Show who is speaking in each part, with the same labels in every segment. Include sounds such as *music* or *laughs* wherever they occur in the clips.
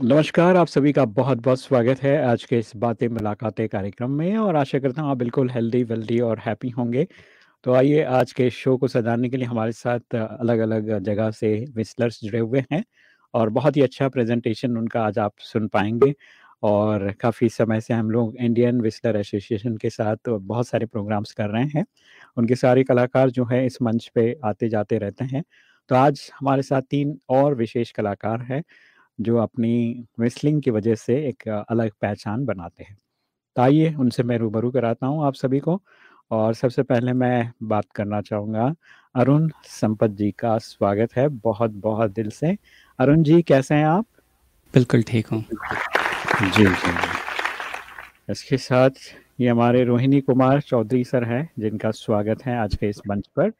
Speaker 1: नमस्कार, आप सभी का बहुत-बहुत स्वागत है आज के इस बातें मुलाकातें कार्यक्रम में और आशा करता हूँ आप बिल्कुल हेल्दी-वेल्दी और हैप्पी होंगे। तो आइए आज के शो को सजाने के लिए हमारे साथ अलग-अलग जगह से विस्लर्स जुड़े हुए हैं और बहुत ही अच्छा प्रेज़ेंटेशन उनका आज आप सुन पाएँगे और काफ़ी समय से हम लोग इंडियन विस्लर एसोसिएशन के साथ बहुत सारे प्रोग्राम्स कर रहे हैं। उनके सारे कलाकार जो हैं इस मंच पे आते-जाते रहते हैं। तो आज हमारे साथ तीन और विशेष कलाकार हैं, जो अपनी व्हिstलिंग की वजह से एक अलग पहचान बनाते हैं। तो आइए उनसे मैं रूबरू कराता हूँ आप सभी को और सबसे पहले मैं बात करना चाहूँगा अरुण संपत जी का स्वागत है बहुत-बहुत दिल से। अरुण जी कैसे हैं आप?
Speaker 2: बिल्कुल ठीक हूँ।
Speaker 1: जी, जी, जी। इसके साथ ये हमारे रोहिणी कुमार चौधरी सर हैं, जिनका स्वागत है आज के इस मंच पर।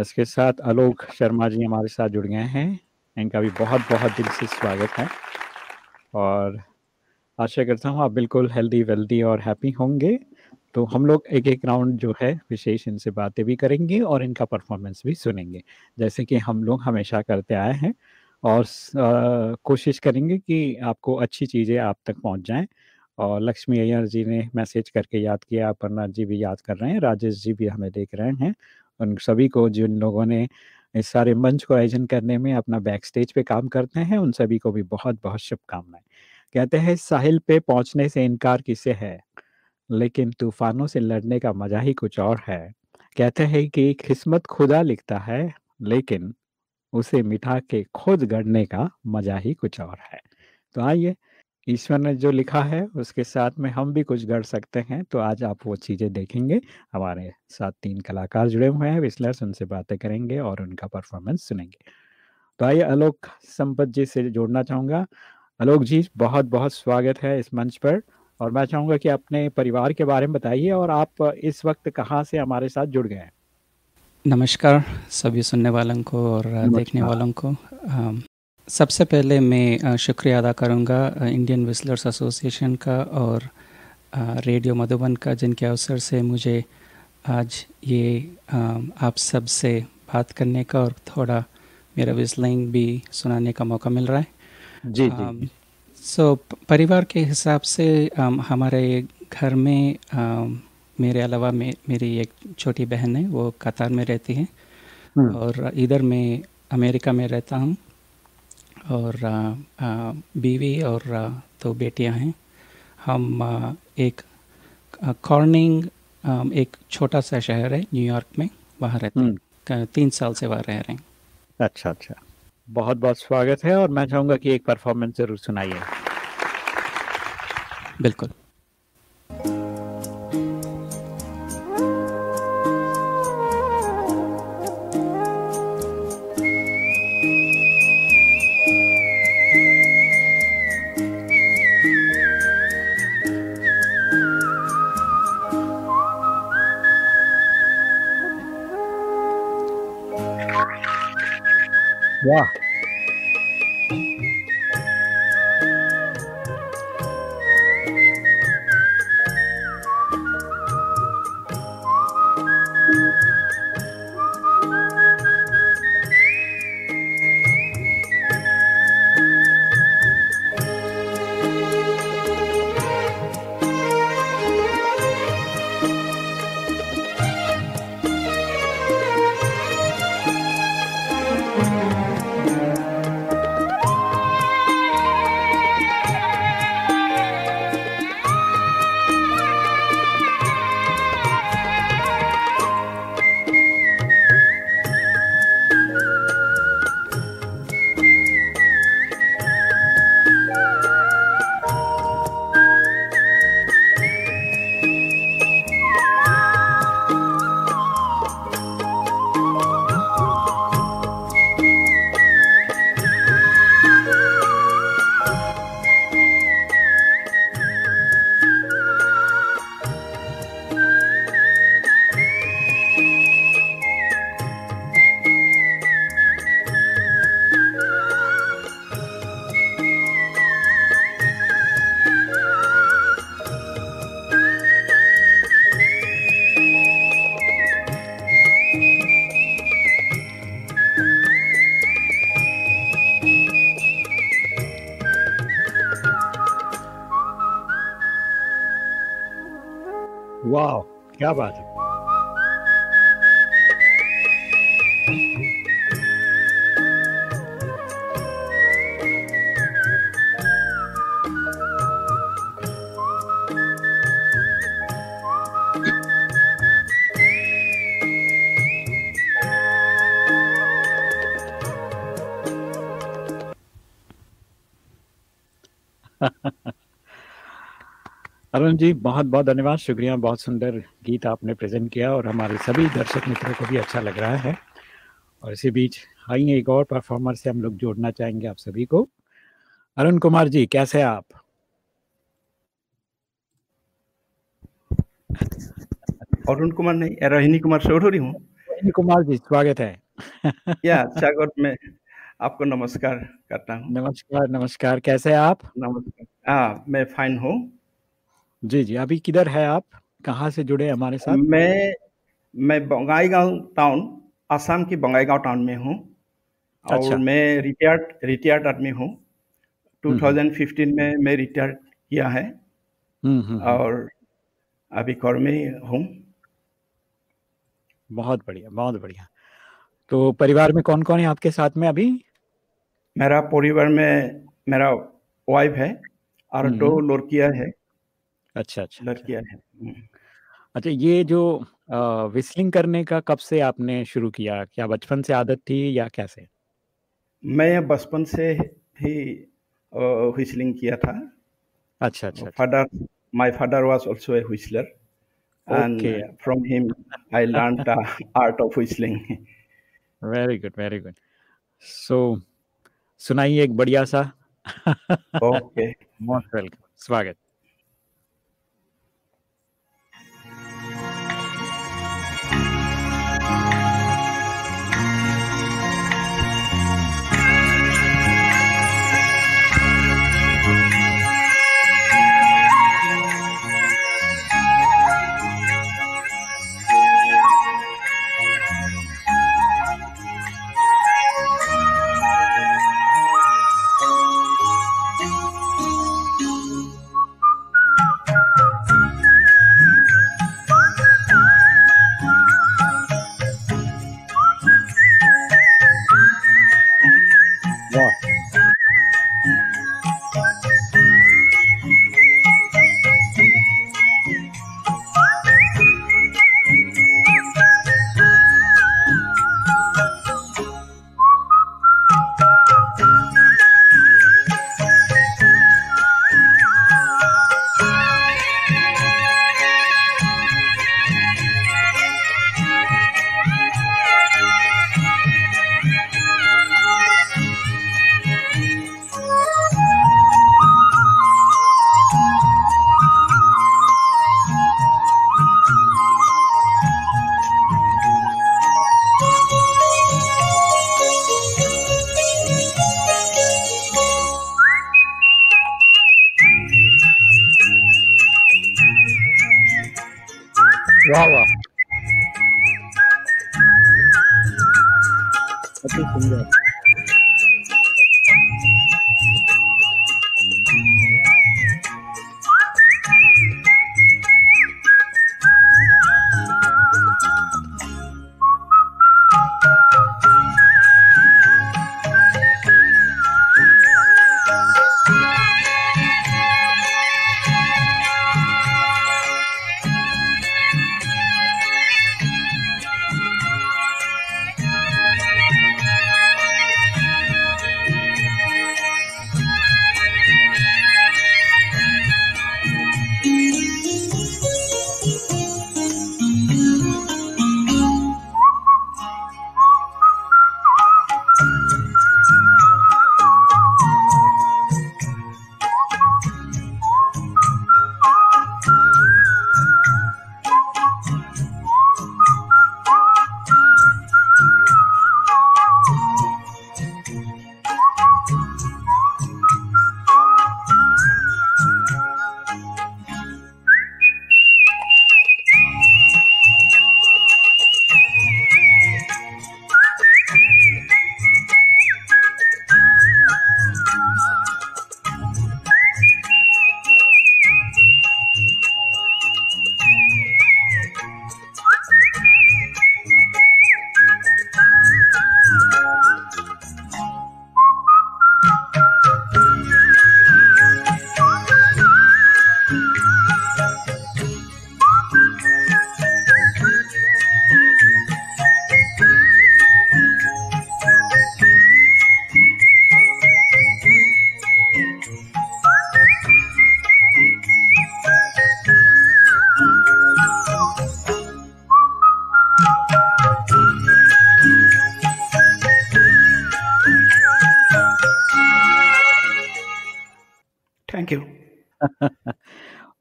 Speaker 1: इसके साथ आलोक शर्मा जी हमारे साथ जुड़ गए हैं, इनका भी बहुत-बहुत दिल से स्वागत है। और आशा करता हूँ आप बिल्कुल हेल्दी-वेल्दी और हैप्पी होंगे। तो हम लोग एक-एक राउंड जो है विशेष इनसे बातें भी करेंगे और इनका परफ़ॉर्मेंस भी सुनेंगे, जैसे कि हम लोग हमेशा करते आए हैं और अ, कोशिश करेंगे कि आपको अच्छी चीज़ें आप तक पहुँच जाएँ। और लक्ष्मी अय्यर जी ने मैसेज करके याद किया, अपर्णा जी भी याद कर रहे हैं, राजेश जी भी हमें देख रहे हैं। उन सभी को जिन लोगों ने इस सारे मंच को आयोजन करने में अपना बैक स्टेज पे काम करते हैं, उन सभी को भी बहुत-बहुत शुभकामनाएँ कहते हैं साहिल पे पहुँचने से इनकार किसे है, लेकिन तूफ़ानों से लड़ने का मज़ा ही कुछ और है। कहते हैं कि किस्मत खुदा लिखता है, लेकिन उसे मिठा के खुद गढ़ने का मज़ा ही कुछ और है। तो आइए, ईश्वर ने जो लिखा है उसके साथ में हम भी कुछ गढ़ सकते हैं, तो आज आप वो चीज़ें देखेंगे। हमारे साथ तीन कलाकार जुड़े हुए हैं विस्लर्स, उनसे बातें करेंगे और उनका परफ़ॉर्मेंस सुनेंगे। तो आइए आलोक संपत जी से जोड़ना चाहूँगा। आलोक जी, बहुत-बहुत स्वागत है इस मंच पर और मैं चाहूँगा कि अपने परिवार के बारे में बताइए और आप इस वक़्त कहाँ से हमारे साथ जुड़ गए हैं?
Speaker 2: नमस्कार सभी सुनने वालों को और देखने वालों को। सबसे पहले मैं शुक्रिया अदा करूँगा इंडियन व्हिस्लर्स एसोसिएशन का और रेडियो मधुबन का जिनके अवसर से मुझे आज ये आप सबसे बात करने का और थोड़ा मेरा व्हिस्लिंग भी सुनाने का मौका मिल रहा है।
Speaker 1: जी, जी,
Speaker 2: सो प परिवार के हिसाब से हमारे घर में मेरे अलावा मे मेरी एक छोटी बहन है, वो कतार में रहती है। और इधर मैं अमेरिका में रहता हूँ। और बीवी और 2 बेटियाँ हैं। हम एक कॉर्निंग एक छोटा-सा शहर है न्यूयॉर्क में, वहाँ रहते हैं। तीन साल से वहाँ रह रहे हैं।
Speaker 1: अच्छा, अच्छा। बहुत-बहुत स्वागत है और मैं चाहूँगा कि एक परफ़ॉर्मेंस ज़रूर सुनाइए।
Speaker 2: बिल्कुल।
Speaker 1: वाह! क्या बात है। अरुण जी बहुत बहुत धन्यवाद। शुक्रिया बहुत सुंदर गीत आपने प्रेजेंट किया और हमारे सभी दर्शक मित्रों को भी अच्छा लग रहा है। और इसी बीच आइए एक और परफॉर्मर से हम लोग जोड़ना चाहेंगे आप सभी को। अरुण कुमार जी कैसे हैं आप?
Speaker 3: अरुण कुमार नहीं रोहिणी कुमार चौधरी हूँ।
Speaker 1: रोहिणी कुमार जी स्वागत है।
Speaker 3: या स्वागत में आपको नमस्कार करता हूँ।
Speaker 1: नमस्कार नमस्कार कैसे हैं आप?
Speaker 3: नमस्कार। हाँ मैं फाइन हूँ।
Speaker 1: जी जी। अभी किधर है आप? कहाँ से जुड़े हमारे साथ?
Speaker 3: मैं मैं बंगाईगांव टाउन आसाम की बंगाईगांव टाउन में हूँ।
Speaker 1: अच्छा। और।
Speaker 3: मैं रिटायर्ड रिटायर्ड आदमी हूँ।
Speaker 1: हम्म।
Speaker 3: 2015 में मैं रिटायर किया है।
Speaker 1: हम्म, हम्म, हम्म,
Speaker 3: और अभी घर में हूँ।
Speaker 1: बहुत बढ़िया बहुत बढ़िया। तो परिवार में कौन कौन है आपके साथ में अभी?
Speaker 3: मेरा परिवार में मेरा वाइफ है और
Speaker 1: हम्म।
Speaker 3: दो लड़कियाँ है।
Speaker 1: अच्छा अच्छा अच्छा।
Speaker 3: लड़कियाँ है।
Speaker 1: अच्छा ये जो विस्लिंग करने का कब से आपने शुरू किया? क्या बचपन से आदत थी या कैसे?
Speaker 3: मैं बचपन से ही व्हिस्लिंग किया था।
Speaker 1: अच्छा अच्छा अच्छा।
Speaker 3: My father was also a whistler and
Speaker 1: Okay.
Speaker 3: uh, from him i learned the art of whistling.
Speaker 1: Very good very good so सुनाइए एक बढ़िया सा।
Speaker 3: okay
Speaker 1: मोस्ट वेलकम स्वागत।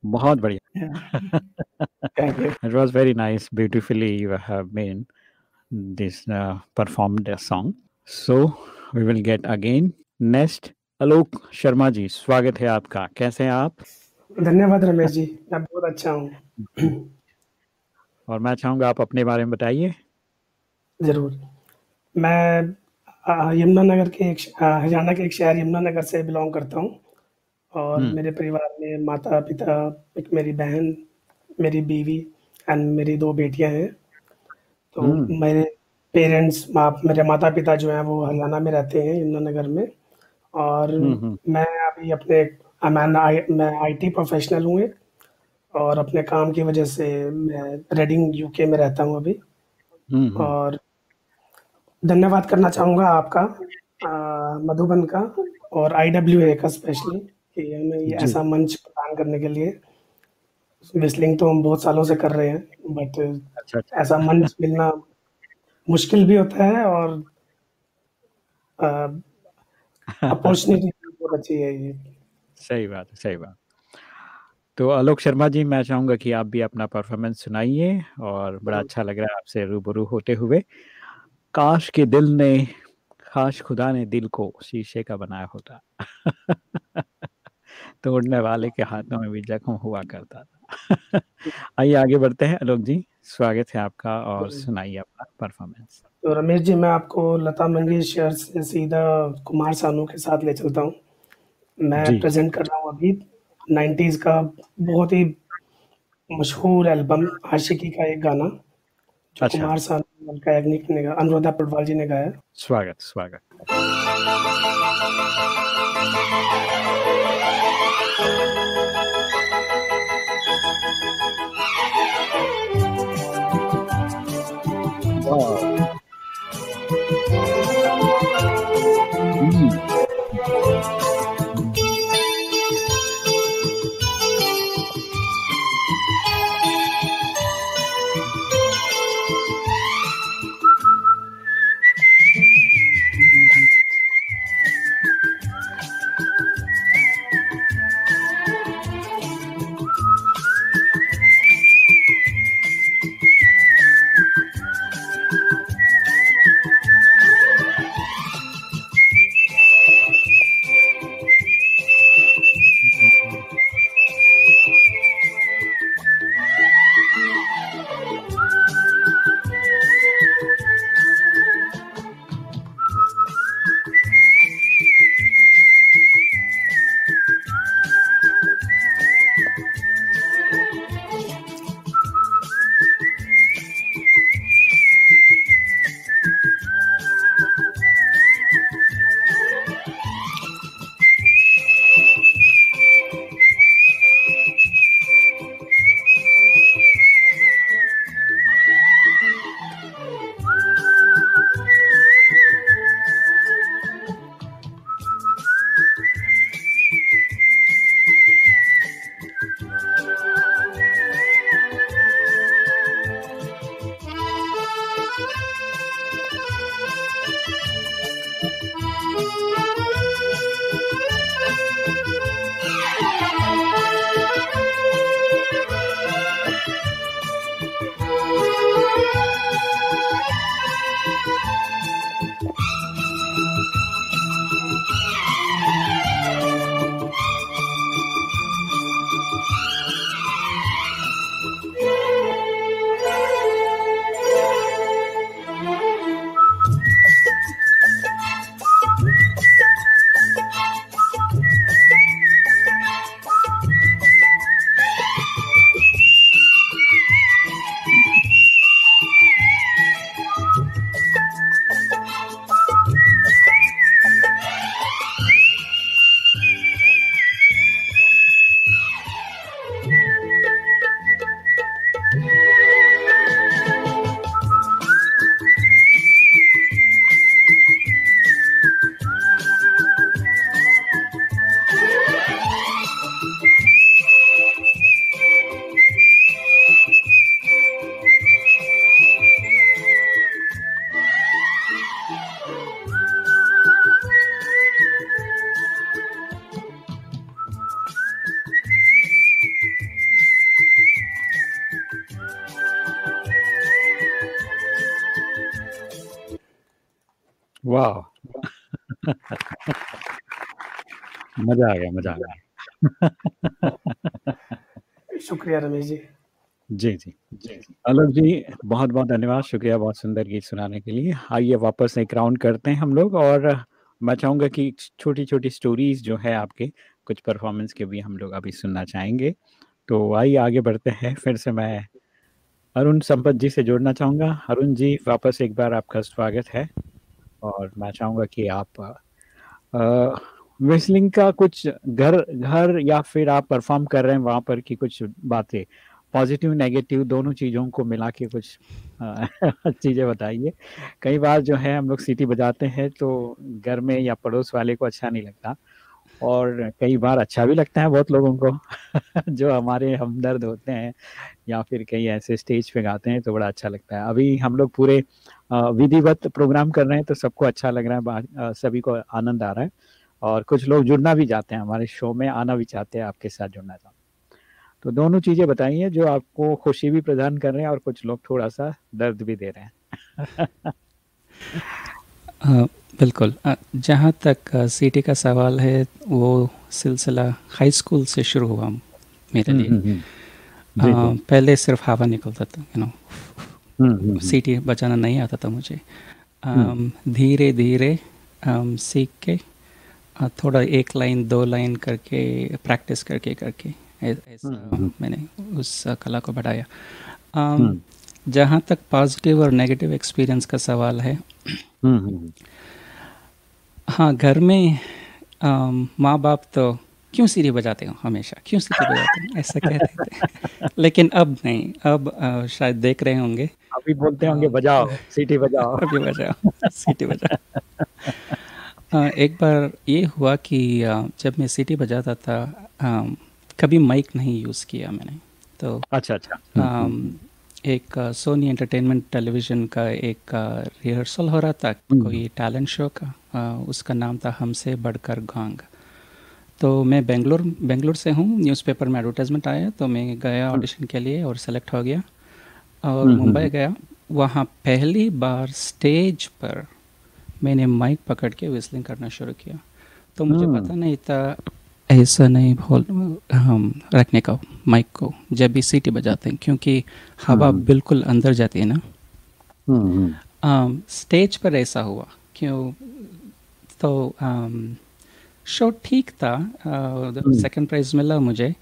Speaker 1: बहुत बढ़िया। *laughs* Beautifully you have made this uh, performed a song. So we will get again next आलोक शर्मा जी स्वागत है आपका कैसे हैं आप
Speaker 4: धन्यवाद रमेश जी। मैं बहुत अच्छा हूँ।
Speaker 1: और मैं चाहूँगा आप अपने बारे में बताइए।
Speaker 4: ज़रूर। मैं यमुनानगर के एक हरियाणा के एक शहर यमुनानगर से बिलोंग करता हूँ। और
Speaker 1: हम्म।
Speaker 4: मेरे परिवार में माता पिता एक मेरी बहन मेरी बीवी एंड मेरी दो बेटियाँ हैं तो
Speaker 1: हम्म।
Speaker 4: मेरे पेरेंट्स मेरे माता पिता जो हैं वो हरियाणा में रहते हैं यमुनानगर में और
Speaker 1: हम्म।
Speaker 4: मैं अभी अपने मैं मैं आईटी प्रोफेशनल हूँ एक और अपने काम की वजह से मैं रेडिंग यूके में रहता हूँ अभी। और धन्यवाद करना चाहूँगा आपका मधुबन का और आई डब्ल्यू ए का स्पेशली कि हमें ये ऐसा मंच प्रदान करने के लिए विस्लिंग तो हम बहुत सालों से कर रहे हैं बट
Speaker 1: अच्छा अच्छा।
Speaker 4: ऐसा मंच मिलना मुश्किल भी होता है और अपॉर्चुनिटी बहुत अच्छी है ये।
Speaker 1: सही बात है सही बात। तो आलोक शर्मा जी मैं चाहूँगा कि आप भी अपना परफॉर्मेंस सुनाइए और बड़ा अच्छा लग रहा है आपसे रूबरू होते हुए। काश के दिल ने काश खुदा ने दिल को शीशे का बनाया होता। *laughs* तोड़ने वाले के हाथों में भी जख्म हुआ करता था। *laughs* आइए आगे बढ़ते हैं। आलोक जी स्वागत है आपका और सुनाइए अपना परफॉर्मेंस
Speaker 4: तो रमेश जी मैं आपको लता मंगेशकर से सीधा कुमार सानू के साथ ले चलता हूँ। मैं प्रेजेंट कर रहा हूँ अभी 90s का बहुत ही मशहूर एल्बम आशिकी का एक गाना जो
Speaker 1: अच्छा।
Speaker 4: कुमार सानू का ने अनुराधा पटवाल जी ने गाया।
Speaker 1: स्वागत स्वागत। वाह। मज़ा आ गया मज़ा आ गया।
Speaker 4: शुक्रिया रमेश जी।
Speaker 1: जी जी जी आलोक जी बहुत बहुत धन्यवाद शुक्रिया बहुत सुंदर गीत सुनाने के लिए। आइए वापस एक राउंड करते हैं हम लोग और मैं चाहूँगा कि छोटी छोटी स्टोरीज जो है आपके कुछ परफॉर्मेंस के भी हम लोग अभी सुनना चाहेंगे। तो आइए आगे बढ़ते हैं फिर से मैं अरुण संपत जी से जोड़ना चाहूँगा। अरुण जी वापस एक बार आपका स्वागत है। और मैं चाहूँगा कि आप विस्लिंग का कुछ घर घर या फिर आप परफॉर्म कर रहे हैं वहाँ पर की कुछ बातें पॉजिटिव नेगेटिव दोनों चीज़ों को मिला के कुछ *laughs* चीज़ें बताइए। कई बार जो है हम लोग सीटी बजाते हैं तो घर में या पड़ोस वाले को अच्छा नहीं लगता। और कई बार अच्छा भी लगता है बहुत लोगों को, *laughs* जो हमारे हमदर्द होते हैं या फिर कई ऐसे स्टेज पे गाते हैं तो बड़ा अच्छा लगता है। अभी हम लोग पूरे विधिवत प्रोग्राम कर रहे हैं तो सबको अच्छा लग रहा है सभी को आनंद आ रहा है और कुछ लोग जुड़ना भी चाहते हैं, हमारे शो में आना भी चाहते हैं, आपके साथ जुड़ना चाहते तो दोनों चीज़ें बताइए जो आपको खुशी भी प्रदान कर रहे हैं और कुछ लोग थोड़ा सा दर्द भी दे रहे हैं। *laughs*
Speaker 2: बिल्कुल। जहाँ तक सीटी का सवाल है वो सिलसिला हाई स्कूल से शुरू हुआ मेरे लिए। हम्म, हम्म, हम्म। पहले सिर्फ़ हवा निकलता था यू नो सीटी बचाना नहीं आता था मुझे। धीरे धीरे सीख के थोड़ा एक लाइन दो लाइन करके प्रैक्टिस करके करके ऐसा मैंने उस कला को बढ़ाया। जहाँ तक पॉजिटिव और नेगेटिव एक्सपीरियंस का सवाल है हाँ घर में माँ बाप तो क्यों सीढ़ी बजाते हो हमेशा? क्यों सीढ़ी बजाते हो? ऐसा कहते थे। *laughs* लेकिन अब नहीं अब आ, शायद देख रहे होंगे।
Speaker 1: अभी बोलते होंगे बजाओ सीटी बजाओ। *laughs*
Speaker 2: अभी बजाओ सीटी बजाओ। *laughs* एक बार ये हुआ कि जब मैं सीटी बजाता था आ, कभी माइक नहीं यूज़ किया मैंने। तो
Speaker 1: अच्छा अच्छा। हम्म,
Speaker 2: हम्म, हम्म। एक सोनी एंटरटेनमेंट टेलीविज़न का एक रिहर्सल हो रहा था कोई टैलेंट शो का आ, उसका नाम था हमसे बढ़कर गांग। तो मैं बेंगलोर बेंगलोर से हूँ न्यूज़पेपर में एडवर्टाइजमेंट आया तो मैं गया ऑडिशन के लिए और सेलेक्ट हो गया। और मुंबई गया वहाँ पहली बार स्टेज पर मैंने माइक पकड़ के विस्लिंग करना शुरू किया। तो मुझे पता नहीं था ऐसा नहीं बोल हम रखने का माइक को जब भी सीटी बजाते हैं क्योंकि हवा हम्म। बिल्कुल अंदर जाती है ना। स्टेज पर ऐसा हुआ क्यों? तो शो ठीक था सेकंड प्राइज मिला मुझे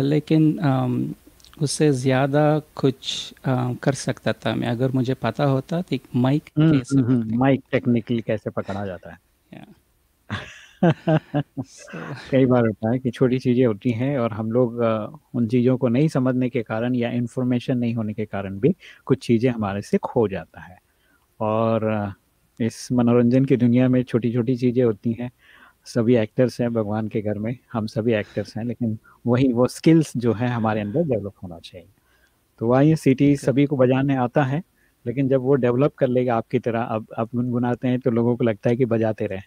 Speaker 2: लेकिन उससे ज़्यादा कुछ आ, कर सकता था मैं अगर मुझे पता होता तो माइक
Speaker 1: कैसे माइक टेक्निकली कैसे पकड़ा जाता है। *laughs* *laughs* कई बार होता है कि छोटी चीज़ें होती हैं और हम लोग उन चीज़ों को नहीं समझने के कारण या इन्फॉर्मेशन नहीं होने के कारण भी कुछ चीज़ें हमारे से खो जाता है। और इस मनोरंजन की दुनिया में छोटी छोटी चीज़ें होती हैं। सभी एक्टर्स हैं भगवान के घर में हम सभी एक्टर्स हैं लेकिन वही वो स्किल्स जो है हमारे अंदर डेवलप होना चाहिए। तो आइए सिटी सभी को बजाने आता है लेकिन जब वो डेवलप कर लेगा आपकी तरह अब आप गुनगुनाते हैं तो लोगों को लगता है कि बजाते रहें।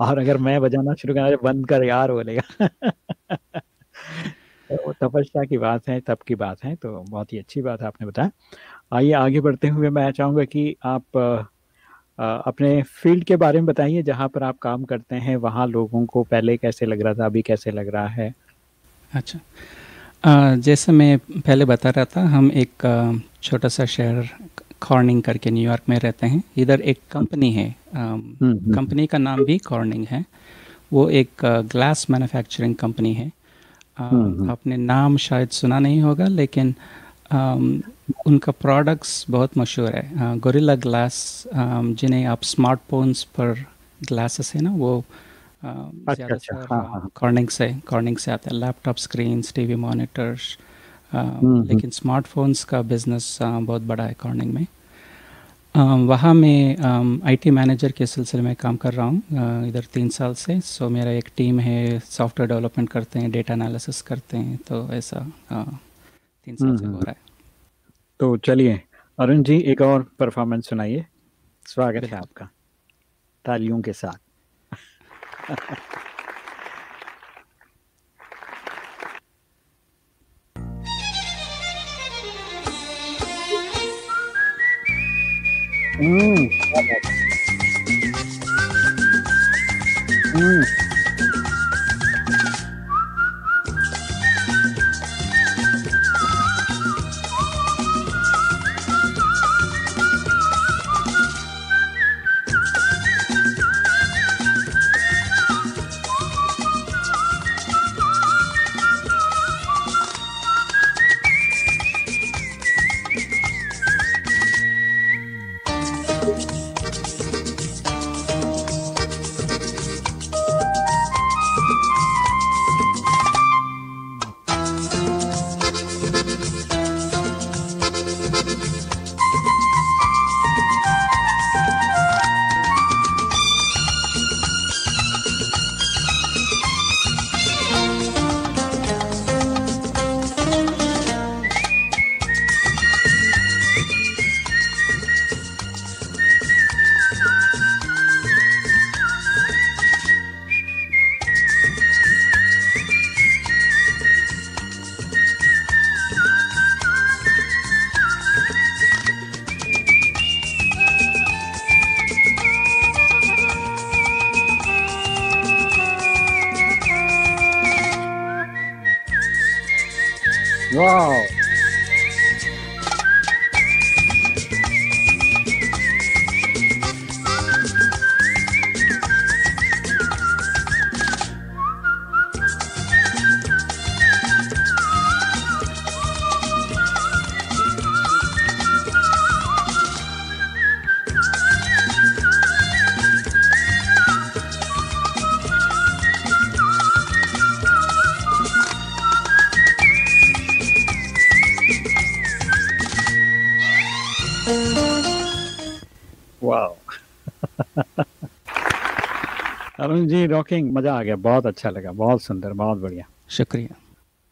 Speaker 1: और अगर मैं बजाना शुरू करना बंद कर यार बोलेगा। तो तपस्या की बात है तब की बात है तो बहुत ही अच्छी बात आपने बताया। आइए आगे बढ़ते हुए मैं चाहूँगा कि आप आ, अपने फ़ील्ड के बारे में बताइए जहाँ पर आप काम करते हैं वहाँ लोगों को पहले कैसे लग रहा था अभी कैसे लग रहा है?
Speaker 2: अच्छा। जैसे मैं पहले बता रहा था हम एक छोटा सा शहर कॉर्निंग करके न्यूयॉर्क में रहते हैं। इधर एक कंपनी है कंपनी हम्म, हम्म। का नाम भी कॉर्निंग है। वो एक ग्लास मैन्युफैक्चरिंग कंपनी है। हम्म, आपने नाम शायद सुना नहीं होगा लेकिन उनका प्रोडक्ट्स बहुत मशहूर है। गोरिल्ला ग्लास जिन्हें आप स्मार्टफोन्स पर ग्लासेस है ना वो
Speaker 1: अच्छा, ज़्यादातर अच्छा, हाँ, हाँ।
Speaker 2: कॉर्निंग से कॉर्निंग से आते हैं। Laptop screen T TV monitors लेकिन स्मार्टफोन्स का बिज़नेस बहुत बड़ा है कॉर्निंग में। वहाँ मैं आईटी मैनेजर के सिलसिले में काम कर रहा हूँ इधर तीन साल से। सो मेरा एक टीम है सॉफ्टवेयर डेवलपमेंट करते हैं डेटा एनालिसिस करते हैं तो ऐसा तीन साल से हो रहा है।
Speaker 1: तो चलिए अरुण जी एक और परफॉर्मेंस सुनाइए। स्वागत है आपका तालियों के साथ। *laughs* Ừ. Ừ. अरुण जी रॉकिंग मज़ा आ गया। बहुत अच्छा लगा बहुत सुंदर बहुत बढ़िया।
Speaker 2: शुक्रिया।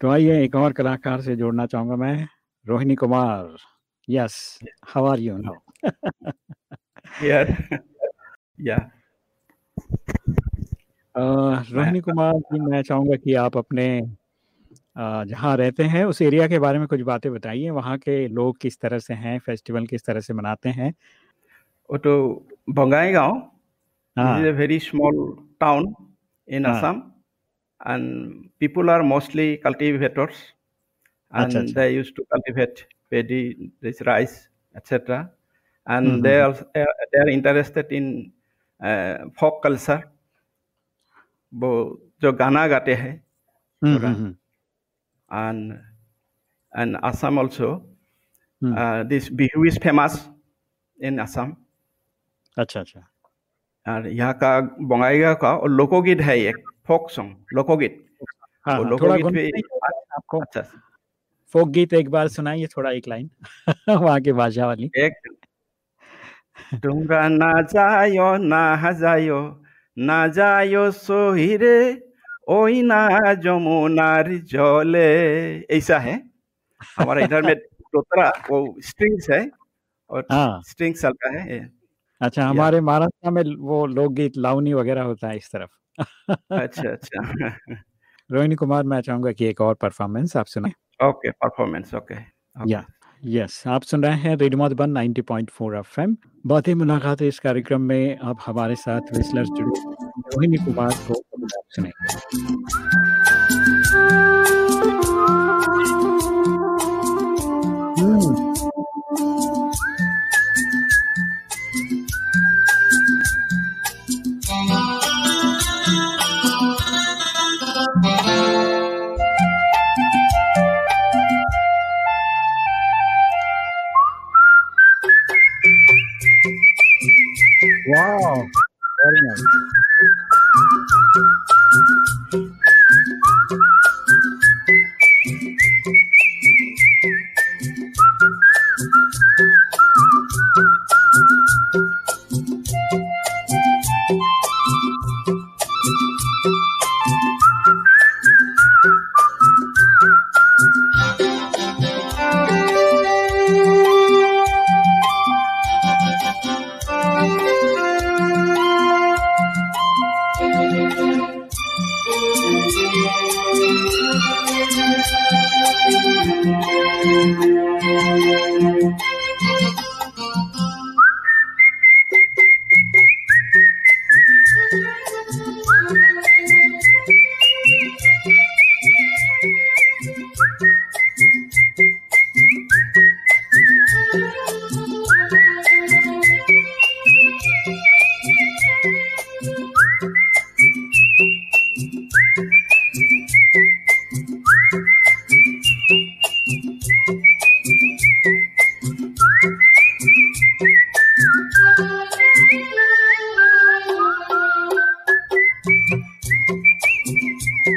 Speaker 1: तो आइए एक और कलाकार से जोड़ना चाहूँगा मैं Rohini Kumar. Yes how are you now
Speaker 3: यार या
Speaker 1: रोहिणी कुमार जी मैं चाहूँगा कि आप अपने जहाँ रहते हैं उस एरिया के बारे में कुछ बातें बताइए। वहाँ के लोग किस तरह से हैं फेस्टिवल किस तरह से मनाते हैं?
Speaker 3: वो तो बंगाई गाँव। This is a very small town in Assam, and people are mostly cultivators, and Achha, they used to cultivate paddy, this rice, etc. And mm-hmm. they are they are interested in uh, folk culture. वो जो गाना गाते हैं and and Assam also. Hmm. Uh, this Bihu is famous in Assam.
Speaker 1: अच्छा अच्छा
Speaker 3: और यहाँ का बंगाईगा का और लोकोगीत है एक फोक सॉन्ग लोकोगीत
Speaker 1: हाँ, लोकोगीत भी आपको अच्छा फोक गीत एक बार सुनाइए थोड़ा एक लाइन वहाँ की भाषा वाली एक
Speaker 3: डूँगा ना जायो ना हजायो ना जायो सोहिरे ओई ना जमुनार जले ऐसा है हमारा इधर में तोतरा वो स्ट्रिंग्स है और। स्ट्रिंग्स चलता है
Speaker 1: अच्छा हमारे महाराष्ट्र में वो लोकगीत लावनी वगैरह होता है इस तरफ़।
Speaker 3: अच्छा *laughs* अच्छा।
Speaker 1: रोहिणी कुमार मैं चाहूँगा कि एक और परफॉर्मेंस आप सुनाए।
Speaker 3: ओके परफॉर्मेंस ओके
Speaker 1: या यस आप सुन रहे हैं रेडियो मधुबन 90.4 एफएम। बहुत ही मुलाकात है इस कार्यक्रम में आप हमारे साथ विस्लर जुड़े रोहिणी कुमार को सुने Thank you.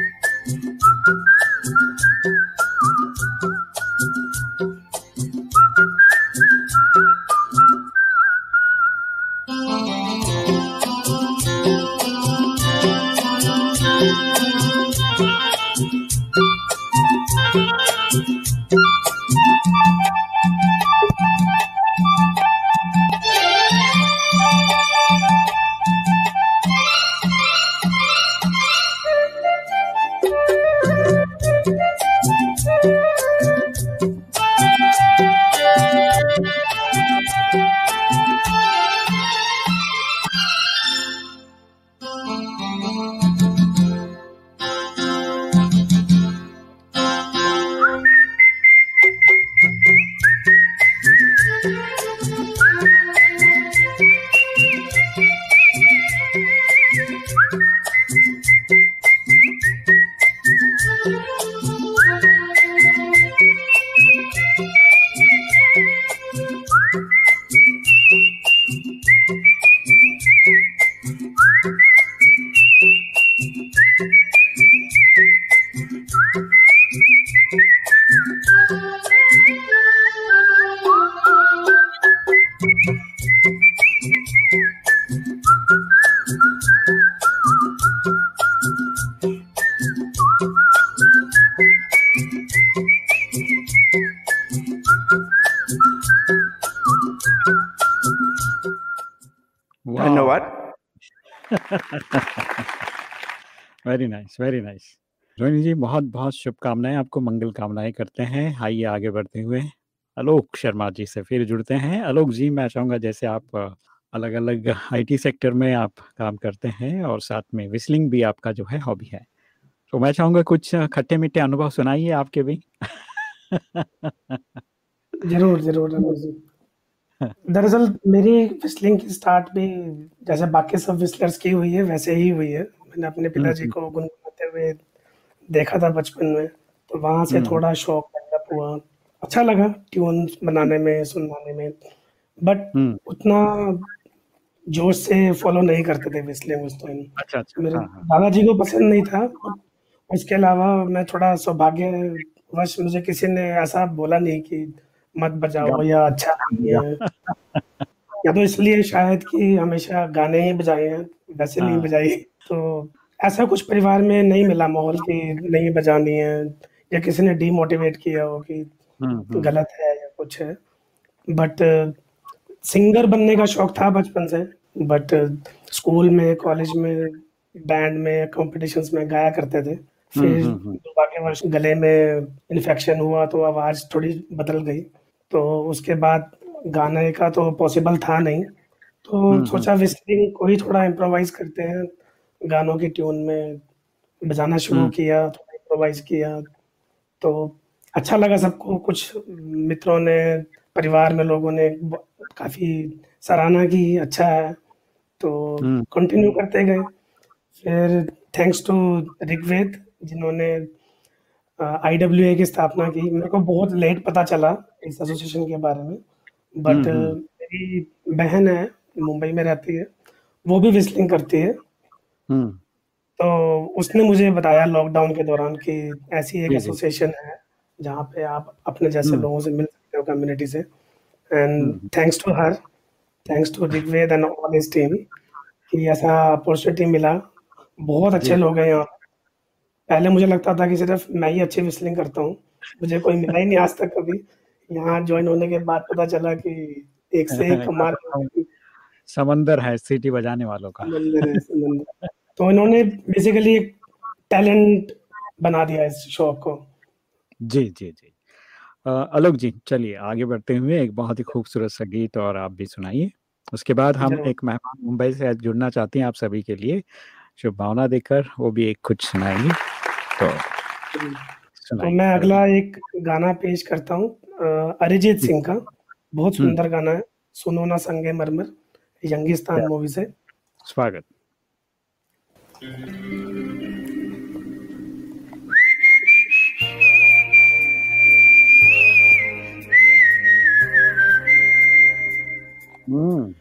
Speaker 1: Very nice very nice. Rohini ji, बहुत बहुत शुभकामनाएँ, आपको मंगल कामनाएँ करते हैं। आइए आगे बढ़ते हुए। आलोक शर्मा जी से फिर जुड़ते हैं। आलोक जी, मैं चाहूँगा जैसे आप अलग अलग आईटी सेक्टर में आप काम करते हैं और साथ में विस्लिंग भी आपका जो है हॉबी है। तो मैं चाहूँगा कुछ खट्टे मीठे अनुभव सुनाइए आपके भी।
Speaker 4: ज़रूर ज़रूर दरअसल मेरी विस्लिंग की स्टार्ट भी, जैसे बाकी सब विस्लर्स की हुई है, वैसे ही हुई है। मैंने अपने पिताजी हम्म, को गुनगुनाते हुए देखा था बचपन में तो वहाँ से हम्म। थोड़ा शौक डेवलप हुआ। अच्छा लगा ट्यून बनाने में सुनाने में। But hmm. उतना जोश से फॉलो नहीं करते थे विस्लिंग उस टाइम अच्छा, अच्छा, मेरे हाँ, हाँ। दादाजी को पसंद नहीं था। उसके अलावा मैं थोड़ा सौभाग्यवश मुझे किसी ने ऐसा बोला नहीं कि मत बजाओ या अच्छा नहीं है। *laughs* या तो इसलिए शायद कि हमेशा गाने ही बजाए हैं वैसे नहीं हाँ। बजाई तो ऐसा कुछ परिवार में नहीं मिला माहौल कि नहीं बजानी है या किसी ने डीमोटिवेट किया हो कि हम्म, हम्म। गलत है या कुछ है। बट सिंगर बनने का शौक था बचपन से बट स्कूल में कॉलेज में बैंड में कॉम्पिटिशन्स में गाया करते थे। फिर दुर्भाग्यवश गले में इन्फेक्शन हुआ तो आवाज़ थोड़ी बदल गई। तो उसके बाद गाने का तो पॉसिबल था नहीं। तो हम्म, हम्म। सोचा विस्लिंग को ही थोड़ा इम्प्रोवाइज करते हैं गानों की ट्यून में बजाना शुरू हम्म। किया थोड़ा इम्प्रोवाइज किया। तो अच्छा लगा सबको कुछ मित्रों ने परिवार में लोगों ने काफ़ी सराहना की अच्छा है। तो कंटिन्यू करते गए। फिर थैंक्स टू ऋग्वेद जिन्होंने आई डब्ल्यू ए की स्थापना की। मेरे को बहुत लेट पता चला इस एसोसिएशन के बारे में। But hmm, hmm. मेरी बहन है मुंबई में रहती है वो भी विस्लिंग करती है। हम्म। तो उसने मुझे बताया लॉकडाउन के दौरान कि ऐसी एक एसोसिएशन है जहाँ पे आप अपने जैसे लोगों से मिल सकते हो कम्युनिटी से। And thanks to her thanks to Rigved and all his team कि ऐसा अपॉर्चुनिटी मिला। बहुत अच्छे लोग हैं यहाँ। पहले मुझे लगता था कि सिर्फ़ मैं ही अच्छी विस्लिंग करता हूँ। मुझे कोई मिला ही नहीं आज तक कभी। यहाँ ज्वाइन होने के बाद पता चला कि एक से एक *laughs* कमाल
Speaker 1: समंदर है सिटी बजाने वालों का। समंदर है
Speaker 4: समंदर। तो इन्होंने बेसिकली एक टैलेंट बना दिया इस शो को।
Speaker 1: जी जी जी। आलोक जी चलिए आगे बढ़ते हुए एक बहुत ही खूबसूरत सा गीत और आप भी सुनाइए। उसके बाद हम एक मेहमान मुंबई से जुड़ना चाहते हैं आप सभी के लिए। शुभ भावना देकर वो भी एक कुछ सुनाएँगे। तो
Speaker 4: तो मैं अगला एक गाना पेश करता हूँ। अरिजीत सिंह का। बहुत हम्म। सुंदर गाना है। सुनो ना संगे मरमर यंगिस्तान मूवी से।
Speaker 1: स्वागत। हम्म।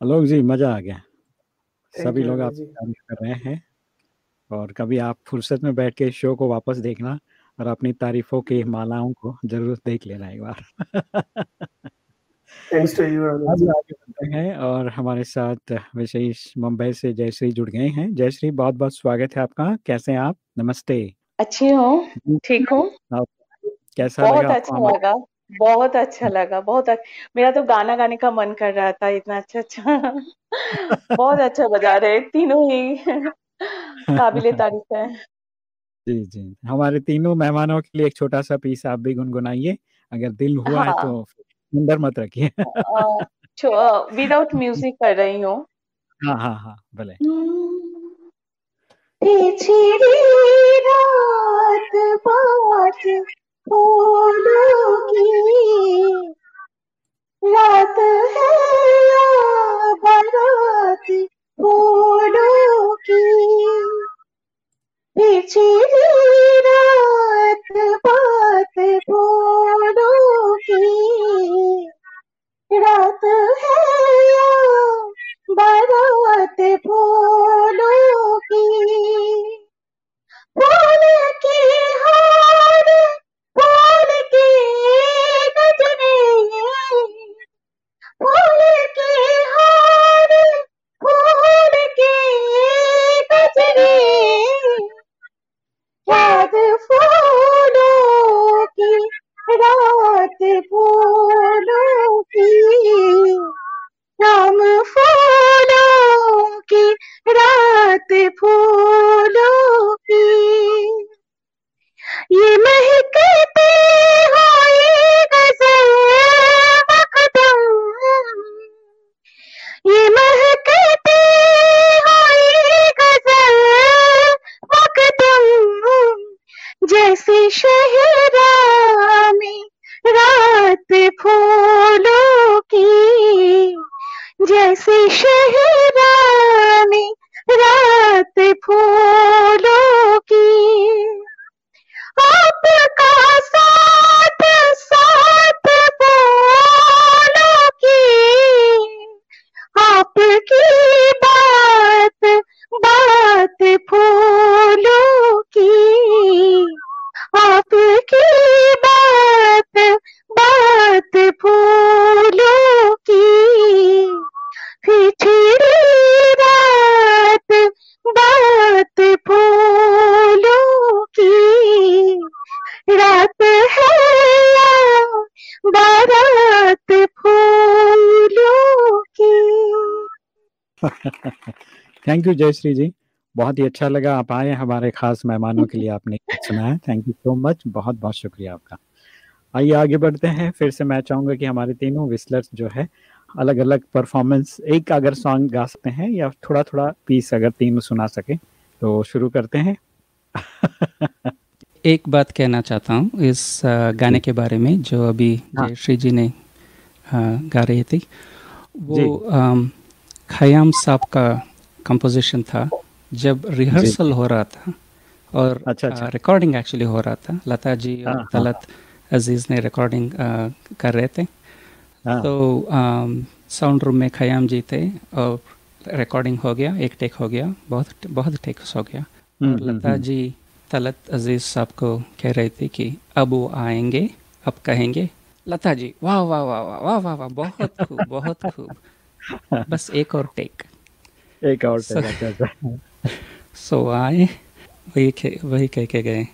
Speaker 1: आलोक जी मज़ा आ गया। सभी लोग तारीफ़ कर रहे हैं और कभी आप फुर्सत में बैठ के शो को वापस देखना और अपनी तारीफों की मालाओं को ज़रूर देख लेना एक बार।
Speaker 4: थैंक्स टू यू
Speaker 1: आगे बढ़ते हैं और हमारे साथ विशेष मुंबई से जयश्री जुड़ गए हैं। जयश्री बहुत बहुत स्वागत है आपका। कैसे हैं आप? नमस्ते।
Speaker 5: अच्छी हूँ ठीक हूँ।
Speaker 1: कैसा
Speaker 5: बहुत लगा अच्छा लगा। बहुत अच्छा लगा बहुत अच्छा मेरा तो गाना गाने का मन कर रहा था इतना अच्छा अच्छा। *laughs* बहुत अच्छा बजा रहे तीनों ही। काबिले *laughs* तारीफ़ है।
Speaker 1: जी जी। हमारे तीनों मेहमानों के लिए एक छोटा सा पीस आप भी गुनगुनाइए। अगर दिल हुआ हाँ. है। तो अंदर मत रखिए।
Speaker 5: विदाउट म्यूज़िक कर रही हूँ।
Speaker 1: हाँ हाँ हाँ भले।
Speaker 5: रात बात फूलों रात है बारात फूलों की। पिछली रात बात फूलों की रात है बारात फूलों
Speaker 1: थैंक यू जयश्री जी बहुत ही अच्छा लगा आप आए हमारे खास मेहमानों के लिए आपने सुना है। थैंक यू सो मच बहुत बहुत शुक्रिया आपका। आइए आगे बढ़ते हैं। फिर से मैं चाहूँगा कि हमारे तीनों विस्लर्स जो है अलग अलग परफॉर्मेंस एक अगर सॉन्ग गा सकते हैं या थोड़ा थोड़ा पीस अगर तीनों सुना सके तो शुरू करते हैं।
Speaker 2: एक बात कहना चाहता हूँ इस गाने के बारे में जो अभी हाँ। श्री जी ने गा रही थी। वो खयाम साहब का कंपोजिशन था जब रिहर्सल हो रहा था और अच्छा, अच्छा। रिकॉर्डिंग एक्चुअली हो रहा था लता जी और हाँ, हाँ। तलत अज़ीज़ ने रिकॉर्डिंग कर रहे थे हाँ। तो साउंड रूम में खयाम जी थे और रिकॉर्डिंग हो गया एक टेक हो गया बहुत बहुत टेक्स हो गया हम्म, और हम्म, लता हम्म। जी तलत अज़ीज़ साहब को कह रही थी कि अब वो आएँगे अब कहेंगे लता जी वाह वाह वाह वाह वाह वाह वाह बहुत खूब बहुत खूब *laughs* बस एक और टेक
Speaker 1: एक और
Speaker 2: सो आए वही वही कह के गए।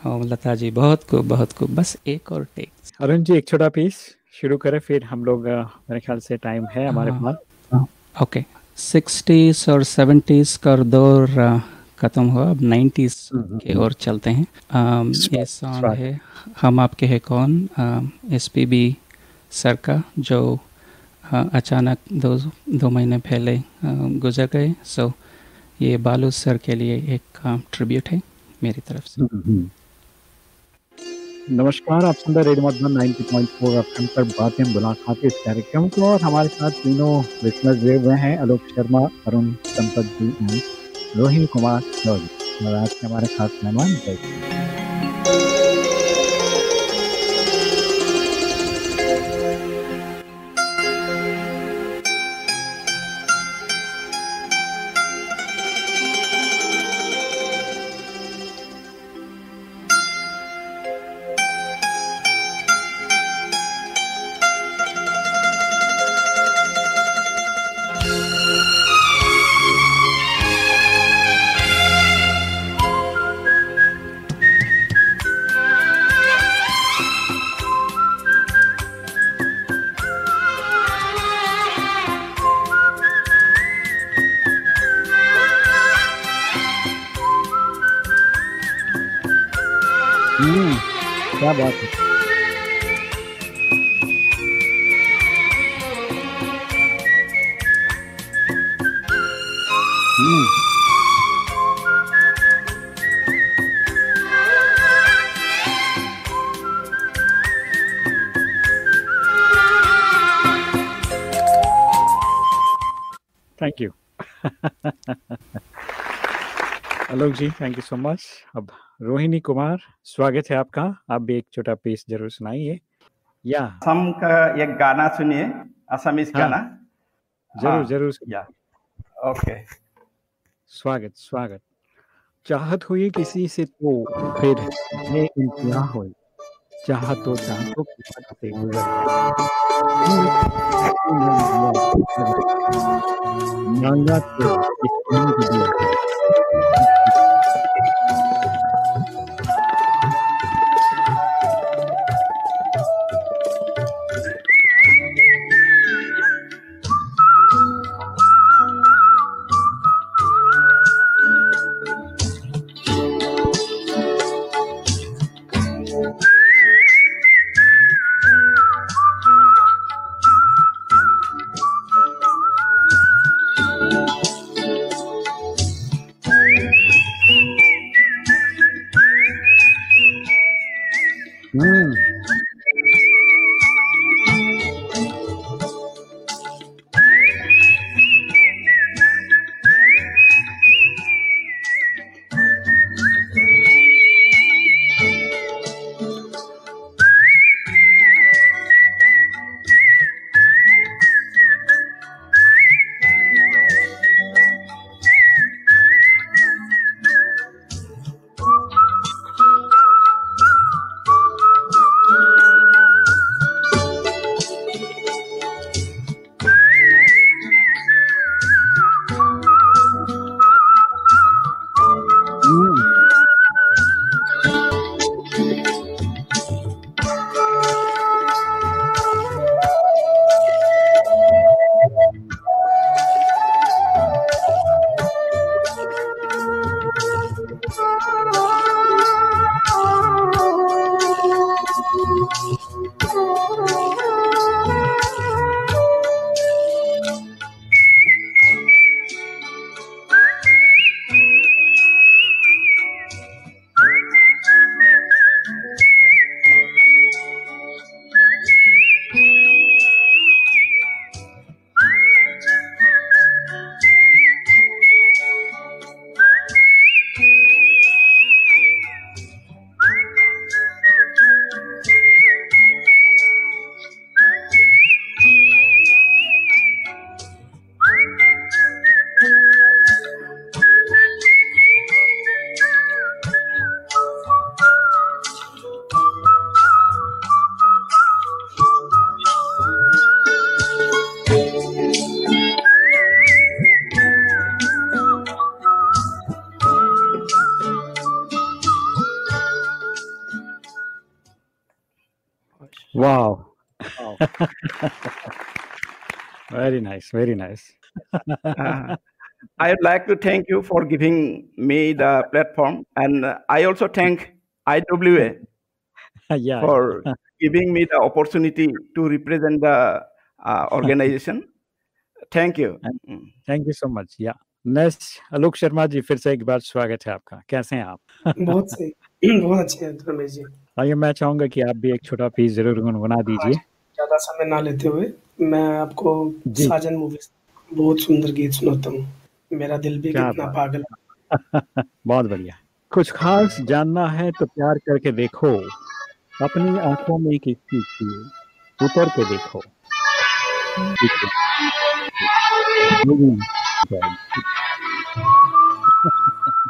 Speaker 2: और लता जी बहुत खूब बहुत खूब। बस एक और टेक
Speaker 1: अरुण जी एक छोटा पीस शुरू करें फिर हम लोग मेरे ख्याल से टाइम है हमारे हाँ। पास।
Speaker 2: ओके सिक्सटीज और सेवेंटीज का दौर ख़त्म हुआ। अब नाइन्टीज़ हम्म, हम्म, के हम्म। ओर चलते हैं। ये सॉन्ग है हम आपके हैं कौन? एस पी बी सर का जो अचानक दो दो महीने पहले गुजर गए। सो ये बालू सर के लिए एक ट्रिब्यूट है मेरी तरफ़ से।
Speaker 1: नमस्कार, आप सुन रहे रेडियो मधुबन 90.4 एफएम पर बातें, मुलाकात इस कार्यक्रम को। और हमारे साथ तीनों लिसनर जुड़े हुए हैं आलोक शर्मा, अरुण संपत जी रोहिन कुमार चौधरी। और आज के हमारे खास मेहमान क्या Alok ji thank you so much अब रोहिणी कुमार स्वागत है आपका। आप भी एक छोटा पीस ज़रूर सुनाइए। या।
Speaker 3: असम का एक गाना सुनिए असमीज हाँ, गाना।
Speaker 1: ज़रूर हाँ, ज़रूर
Speaker 3: या। ओके
Speaker 1: स्वागत स्वागत। चाहत हुई किसी से तो फिर ये इंतहा हो। चाह तो चाहतों की गुजर मांगा तो इस very nice, very nice.
Speaker 3: uh, I would like to thank you for giving me the platform, and I also thank IWA *laughs* yeah. for giving me the opportunity to represent the uh, organization. Thank you
Speaker 1: thank you so much या next Alok Sharma ji फिर से एक बार स्वागत है आपका कैसे हैं आप *laughs*
Speaker 4: बहुत सही बहुत अच्छे हैं रमेश जी
Speaker 1: आइए मैं चाहूंगा कि आप भी एक छोटा पीस जरूर गुनगुना हाँ, दीजिए
Speaker 4: ज्यादा समय ना लेते हुए मैं आपको साजन मूवी बहुत सुंदर गीत सुनाता हूँ। मेरा दिल भी कितना पागल *laughs*
Speaker 1: बहुत बढ़िया। कुछ खास जानना है तो प्यार करके देखो। अपनी आँखों में किसी चीज़ उतर के देखो। क्या बात *laughs* *laughs*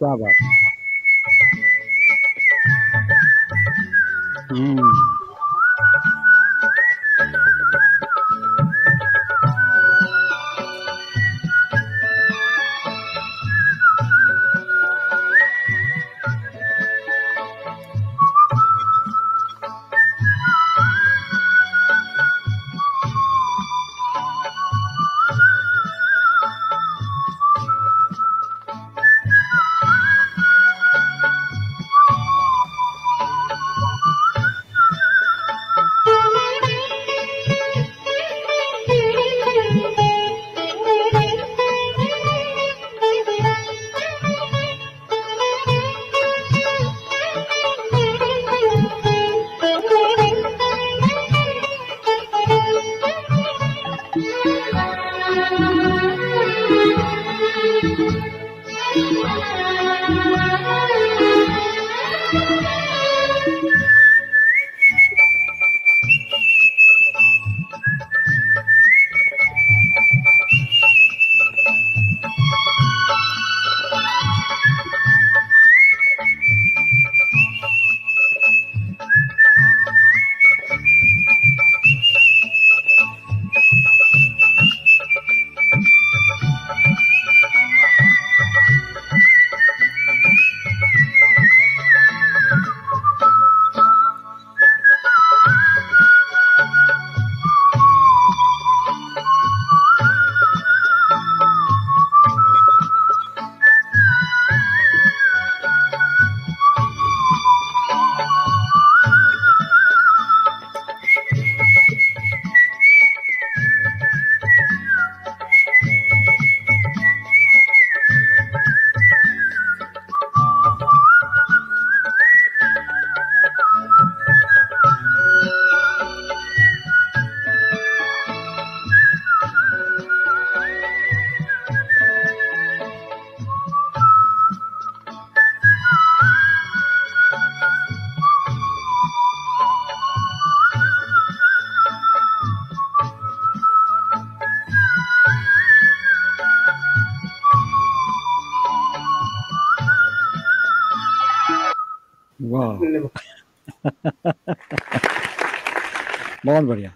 Speaker 1: हम्म बहुत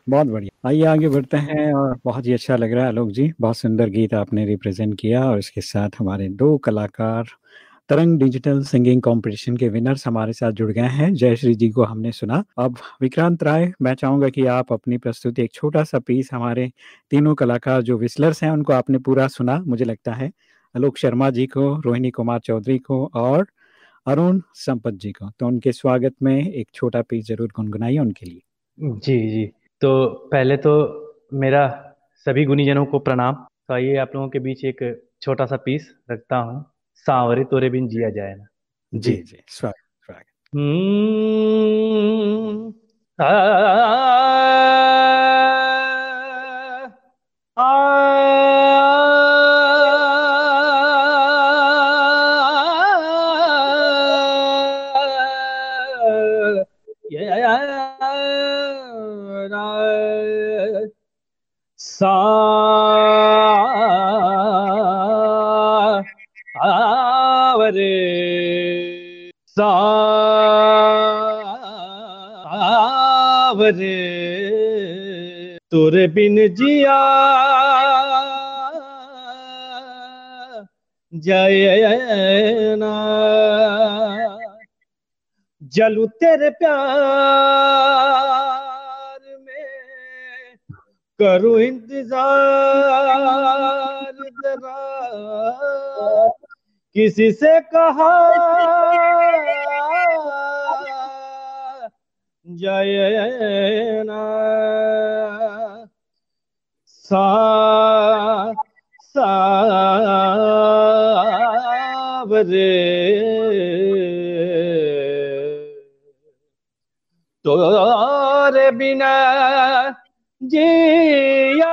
Speaker 1: बहुत बढ़िया। आइए आगे बढ़ते हैं और बहुत ही अच्छा लग रहा है आलोक जी। बहुत सुंदर गीत आपने रिप्रेजेंट किया और इसके साथ हमारे दो कलाकार तरंग डिजिटल सिंगिंग कंपटीशन के विनर्स हमारे साथ जुड़ गए हैं। जयश्री जी को हमने सुना। अब विक्रांत राय, मैं चाहूँगा कि आप अपनी प्रस्तुति, एक छोटा सा पीस हमारे तीनों कलाकार जो विस्लर्स हैं, उनको आपने पूरा सुना, मुझे लगता है। आलोक शर्मा जी को, रोहिणी कुमार चौधरी को और अरुण संपत जी को। तो उनके स्वागत में एक छोटा पीस ज़रूर गुनगुनाइए उनके लिए।
Speaker 6: जी जी। तो पहले तो मेरा सभी गुनीजनों को प्रणाम। तो आइए आप लोगों के बीच एक छोटा सा पीस रखता हूँ। सांवरे तोरे बिन जिया जाए ना।
Speaker 1: जी जी स्वागत स्वागत।
Speaker 6: सावरे तोरे बिन जिया जय जलू तेरे प्यार करूँ इंतज़ार जरा। किसी से कहा जयना सा सावरे बिना जिया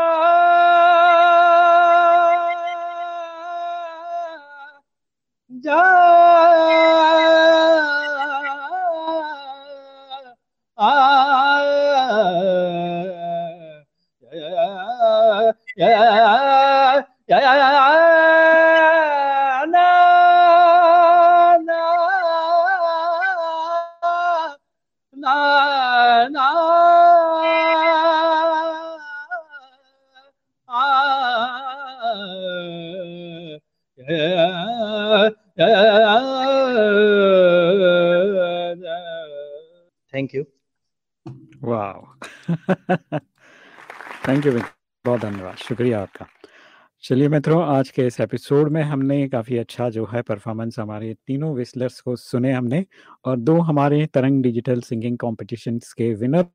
Speaker 6: जा थैंक
Speaker 1: वाह थैंक यू बहुत धन्यवाद। शुक्रिया आपका। चलिए मित्रों, आज के इस एपिसोड में हमने काफ़ी अच्छा जो है परफॉर्मेंस हमारे तीनों विस्लर्स को सुने हमने और दो हमारे तरंग डिजिटल सिंगिंग कॉम्पिटिशन्स के विनर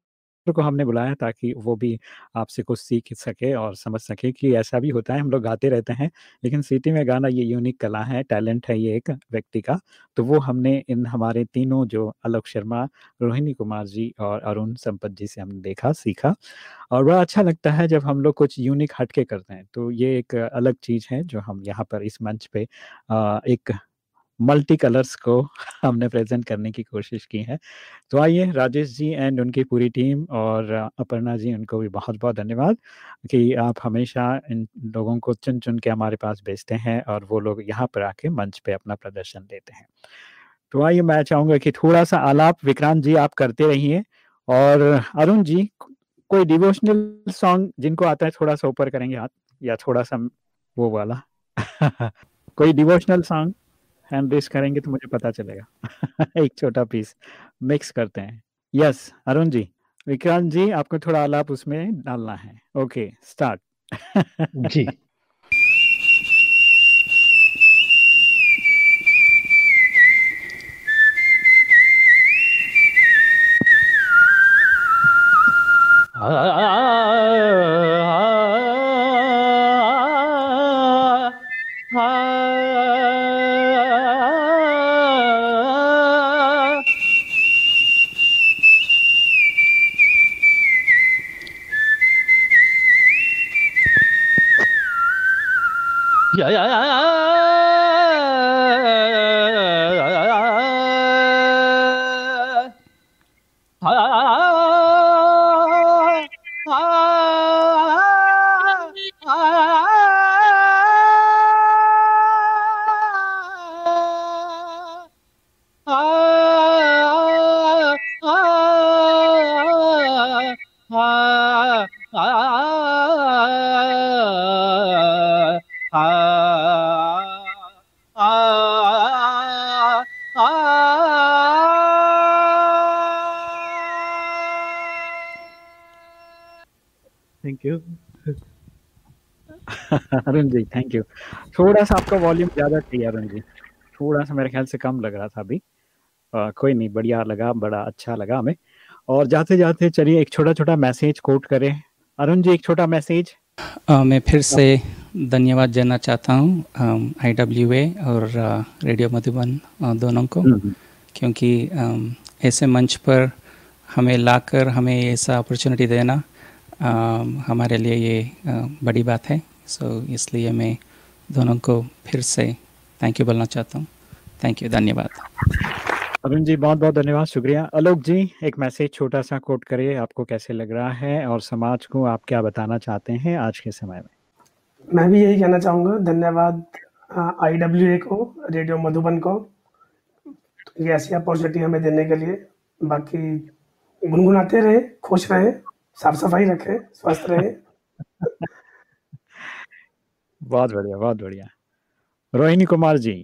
Speaker 1: को हमने बुलाया ताकि वो भी आपसे कुछ सीख सके और समझ सके कि ऐसा भी होता है, हम लोग गाते रहते हैं, लेकिन सिटी में गाना ये यूनिक कला है, टैलेंट है ये एक व्यक्ति का तो वो हमने इन हमारे तीनों जो आलोक शर्मा, रोहिणी कुमार जी और अरुण संपत जी से हमने देखा, सीखा और बड़ा अच्छा लगता है जब हम लोग कुछ यूनिक हटके करते हैं तो ये एक अलग चीज़ है जो हम यहाँ पर इस मंच पे एक मल्टी कलर्स को *laughs* हमने प्रेजेंट करने की कोशिश की है। तो आइए राजेश जी एंड उनकी पूरी टीम और अपर्णा जी, उनको भी बहुत बहुत धन्यवाद कि आप हमेशा इन लोगों को चुन चुन के हमारे पास भेजते हैं और वो लोग यहाँ पर आके मंच पे अपना प्रदर्शन देते हैं। तो आइए मैं चाहूँगा कि थोड़ा सा आलाप विक्रांत जी आप करते रहिए और अरुण जी, कोई डिवोशनल सॉन्ग जिनको आता है थोड़ा सा ऊपर करेंगे हाथ या थोड़ा सा वो वाला? *laughs* कोई डिवोशनल सॉन्ग हैंड रेस करेंगे तो मुझे पता चलेगा एक छोटा पीस मिक्स करते हैं यस yes, अरुण जी विक्रांत जी आपको थोड़ा आलाप उसमें डालना है ओके okay, स्टार्ट
Speaker 6: जी आ, आ, आ, आ, आ, आ, आ, आ,
Speaker 1: अरुण जी थैंक यू थोड़ा सा आपका वॉल्यूम ज़्यादा चाहिए अरुण जी थोड़ा सा मेरे ख्याल से कम लग रहा था अभी। आ, कोई नहीं बढ़िया लगा बड़ा अच्छा लगा हमें। और जाते जाते चलिए एक छोटा छोटा मैसेज कोट करें। अरुण जी एक छोटा मैसेज
Speaker 2: मैं फिर से धन्यवाद देना चाहता हूँ आई डब्ल्यू ए और रेडियो मधुबन दोनों को। हम्म, हम्म। क्योंकि ऐसे मंच पर हमें लाकर हमें ऐसा अपॉर्चुनिटी देना आ, हमारे लिए ये बड़ी बात है। सो so, इसलिए मैं दोनों को फिर से थैंक यू बोलना चाहता हूँ। थैंक यू धन्यवाद।
Speaker 1: अरुण जी बहुत बहुत धन्यवाद शुक्रिया। आलोक जी एक मैसेज छोटा सा कोट करिए आपको कैसे लग रहा है और समाज को आप क्या बताना चाहते हैं आज के समय में?
Speaker 4: मैं भी यही कहना चाहूँगा धन्यवाद आई डब्ल्यू ए को रेडियो मधुबन को ये ऐसी अपॉर्चुनिटी हमें देने के लिए। बाकी गुनगुनाते रहे खुश रहे साफ़ सफ़ाई रखे स्वस्थ रहे।
Speaker 1: बहुत बढ़िया बहुत बढ़िया Rohini Kumar ji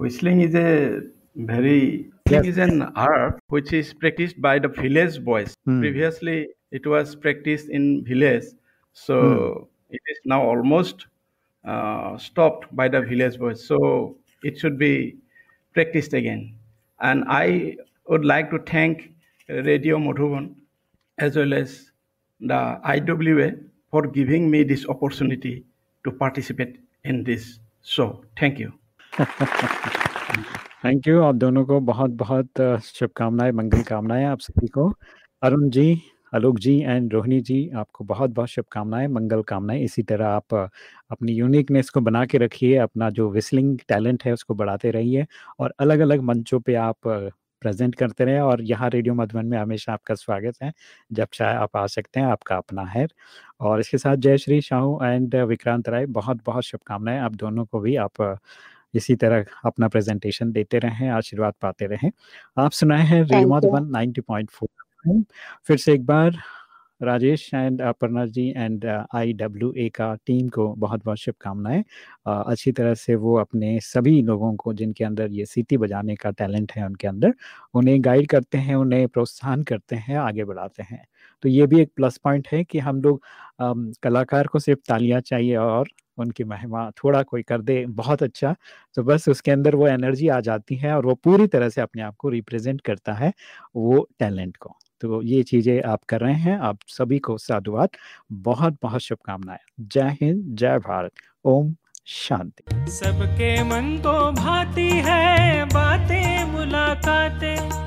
Speaker 3: Whistling is a very Yes. is an art which is practiced by the village boys. Mm. Previously, it was practiced in village, so mm. it is now almost uh, stopped by the village boys. So it should be practiced again. And I would like to thank Radio Madhuban as well as the IWA for giving me this opportunity to participate in this. Show. Thank you. *laughs*
Speaker 1: Thank you आप दोनों को बहुत बहुत शुभकामनाएँ, मंगल कामनाएँ आप सभी को। Arun ji, Alok ji and Rohini ji, आपको बहुत बहुत शुभकामनाएँ, मंगल कामनाएँ। इसी तरह आप अपनी यूनिकनेस को बना के रखिए, अपना जो विस्लिंग टैलेंट है उसको बढ़ाते रहिए और अलग अलग मंचों पे आप प्रेजेंट करते रहे और यहाँ रेडियो मधुबन में हमेशा आपका स्वागत है। जब चाहे आप आ सकते हैं, आपका अपना है। और इसके साथ जय श्री शाहू एंड विक्रांत राय बहुत बहुत शुभकामनाएँ। आप दोनों को भी आप इसी तरह अपना प्रेजेंटेशन देते रहें आशीर्वाद पाते रहें। आप सुनाए हैं रेमा वन नाइनटी पॉइंट फोर फिर से एक बार Rajesh and Aparna ji and I W A का टीम को बहुत बहुत शुभकामनाएँ अच्छी तरह से वो अपने सभी लोगों को जिनके अंदर ये सीटी बजाने का टैलेंट है उनके अंदर उन्हें गाइड करते हैं उन्हें प्रोत्साहन करते हैं आगे बढ़ाते हैं। तो ये भी एक प्लस पॉइंट है कि हम लोग कलाकार को सिर्फ़ तालियाँ चाहिए और उनकी महिमा थोड़ा कोई कर दे, बहुत अच्छा। तो बस उसके अंदर वो एनर्जी आ जाती है और वो पूरी तरह से अपने आप को रिप्रेजेंट करता है वो टैलेंट को। तो ये चीज़ें आप कर रहे हैं। आप सभी को साधुवाद बहुत बहुत शुभकामनाएँ। जय हिंद, जय भारत। ओम शांति।
Speaker 7: सबके मन को भाती है, बातें, मुलाकातें।